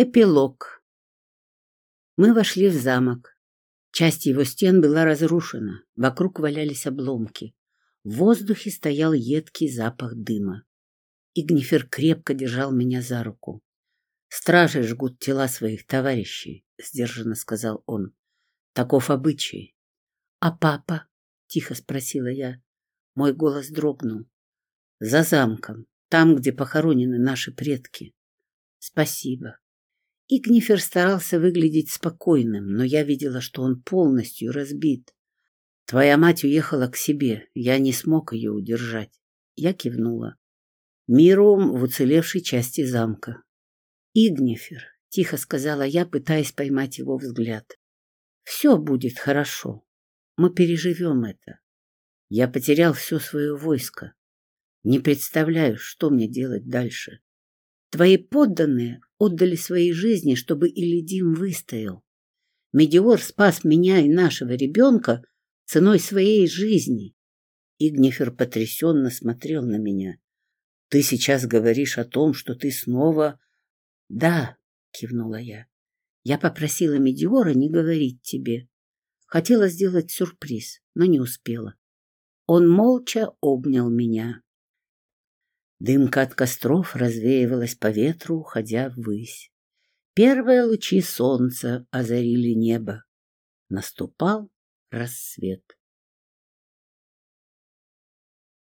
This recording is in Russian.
Эпилог. Мы вошли в замок. Часть его стен была разрушена, вокруг валялись обломки. В воздухе стоял едкий запах дыма. Игнифер крепко держал меня за руку. «Стражи жгут тела своих товарищей», — сдержанно сказал он. «Таков обычай». «А папа?» — тихо спросила я. Мой голос дрогнул. «За замком, там, где похоронены наши предки». «Спасибо». Игнифер старался выглядеть спокойным, но я видела, что он полностью разбит. Твоя мать уехала к себе, я не смог ее удержать. Я кивнула. Миром в уцелевшей части замка. Игнифер, тихо сказала я, пытаясь поймать его взгляд. Все будет хорошо. Мы переживем это. Я потерял все свое войско. Не представляю, что мне делать дальше. Твои подданные отдали свои жизни, чтобы Илидим выстоял. Медиор спас меня и нашего ребенка ценой своей жизни. Игнифер потрясенно смотрел на меня. — Ты сейчас говоришь о том, что ты снова... — Да, — кивнула я. Я попросила Медиора не говорить тебе. Хотела сделать сюрприз, но не успела. Он молча обнял меня. Дымка от костров развеивалась по ветру, уходя ввысь. Первые лучи солнца озарили небо. Наступал рассвет.